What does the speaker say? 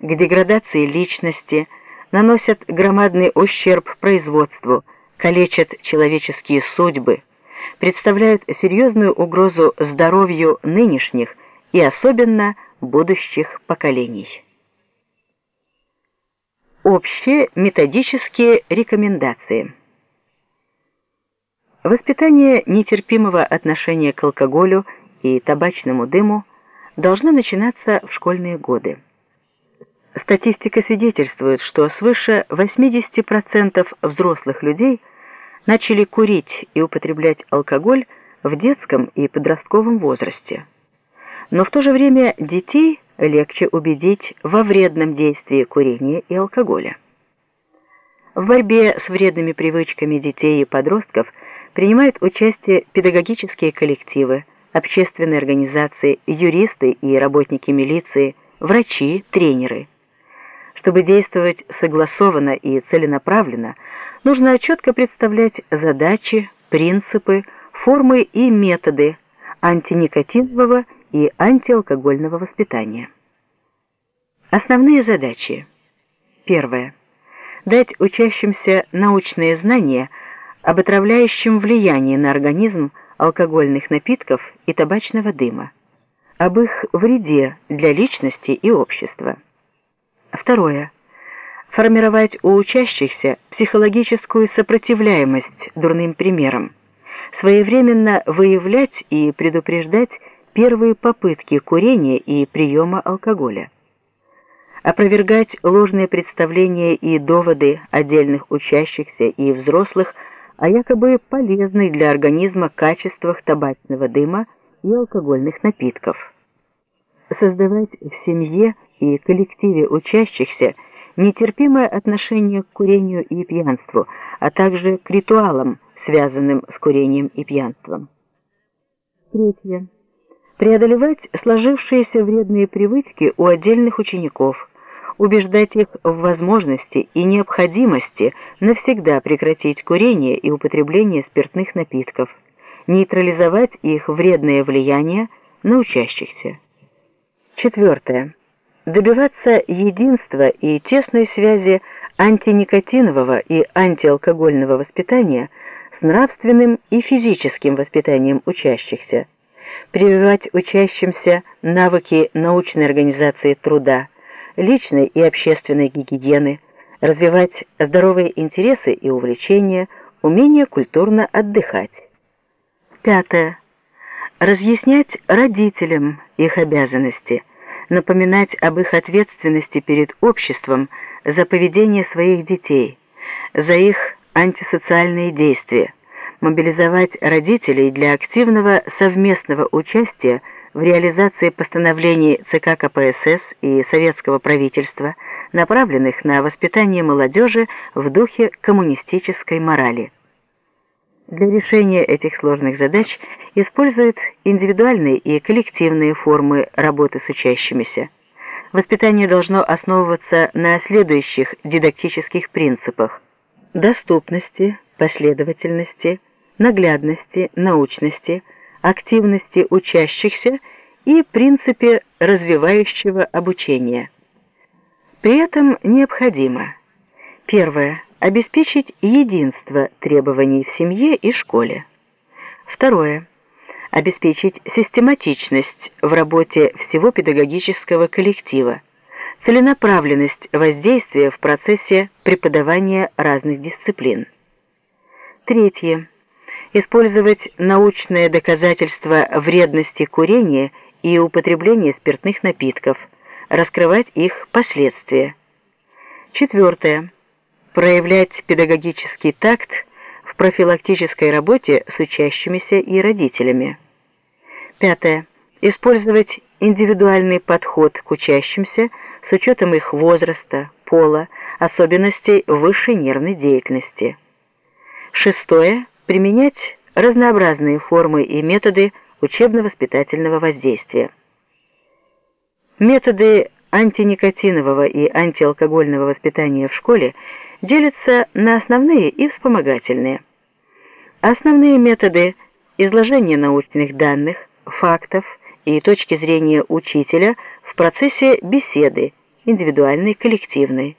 к деградации личности, наносят громадный ущерб производству, калечат человеческие судьбы, представляют серьезную угрозу здоровью нынешних и особенно будущих поколений. Общие методические рекомендации. Воспитание нетерпимого отношения к алкоголю и табачному дыму должно начинаться в школьные годы. Статистика свидетельствует, что свыше 80% взрослых людей начали курить и употреблять алкоголь в детском и подростковом возрасте. Но в то же время детей легче убедить во вредном действии курения и алкоголя. В борьбе с вредными привычками детей и подростков принимают участие педагогические коллективы, общественные организации, юристы и работники милиции, врачи, тренеры. Чтобы действовать согласованно и целенаправленно, нужно четко представлять задачи, принципы, формы и методы антиникотинового и антиалкогольного воспитания. Основные задачи. Первое. Дать учащимся научные знания об отравляющем влиянии на организм алкогольных напитков и табачного дыма, об их вреде для личности и общества. Второе. Формировать у учащихся психологическую сопротивляемость дурным примерам, своевременно выявлять и предупреждать первые попытки курения и приема алкоголя. Опровергать ложные представления и доводы отдельных учащихся и взрослых о якобы полезных для организма качествах табачного дыма и алкогольных напитков. Создавать в семье и коллективе учащихся нетерпимое отношение к курению и пьянству, а также к ритуалам, связанным с курением и пьянством. Третье. Преодолевать сложившиеся вредные привычки у отдельных учеников, убеждать их в возможности и необходимости навсегда прекратить курение и употребление спиртных напитков, нейтрализовать их вредное влияние на учащихся. Четвертое. Добиваться единства и тесной связи антиникотинового и антиалкогольного воспитания с нравственным и физическим воспитанием учащихся, прививать учащимся навыки научной организации труда, личной и общественной гигиены, развивать здоровые интересы и увлечения, умение культурно отдыхать. Пятое. Разъяснять родителям их обязанности, напоминать об их ответственности перед обществом за поведение своих детей, за их антисоциальные действия, мобилизовать родителей для активного совместного участия в реализации постановлений ЦК КПСС и советского правительства, направленных на воспитание молодежи в духе коммунистической морали. Для решения этих сложных задач используют индивидуальные и коллективные формы работы с учащимися. Воспитание должно основываться на следующих дидактических принципах: доступности, последовательности, наглядности, научности, активности учащихся и принципе развивающего обучения. При этом необходимо первое обеспечить единство требований в семье и школе. Второе обеспечить систематичность в работе всего педагогического коллектива, целенаправленность воздействия в процессе преподавания разных дисциплин. Третье использовать научные доказательства вредности курения и употребления спиртных напитков, раскрывать их последствия. Четвертое. Проявлять педагогический такт в профилактической работе с учащимися и родителями. Пятое. Использовать индивидуальный подход к учащимся с учетом их возраста, пола, особенностей высшей нервной деятельности. Шестое применять разнообразные формы и методы учебно-воспитательного воздействия. Методы антиникотинового и антиалкогольного воспитания в школе делятся на основные и вспомогательные. Основные методы изложения научных данных, фактов и точки зрения учителя в процессе беседы индивидуальной, коллективной.